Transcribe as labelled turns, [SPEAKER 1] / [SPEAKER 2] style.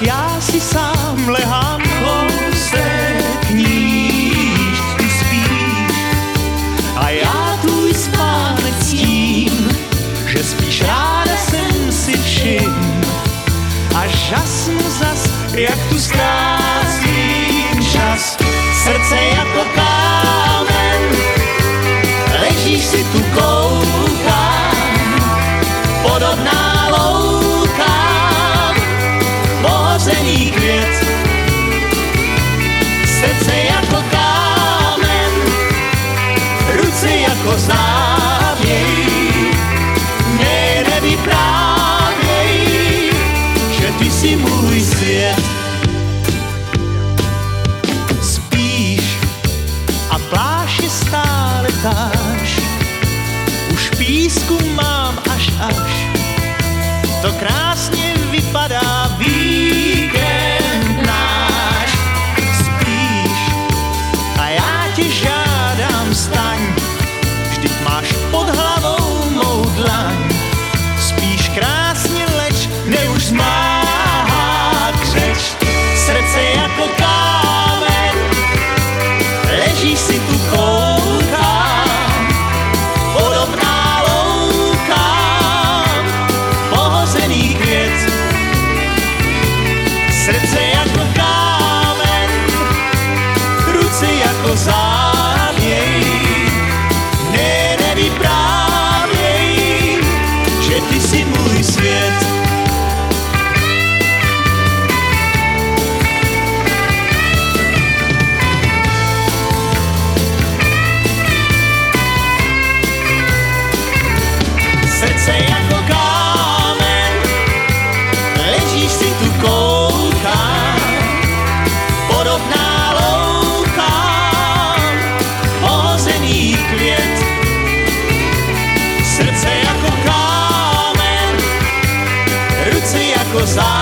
[SPEAKER 1] já si sám lehám kousek níž ty spíš. A já tvůj spánek tím, že spíš ráda jsem si všim. A žasnu zas, jak tu ztrácím čas srdce jako kár závěj. Ne, nevyprávěj, že ty jsi můj svět. Spíš a pláši stále táš, už písku mám až až. To krásně už zmáhá křeč, srdce jako kámen, ležíš si tu side.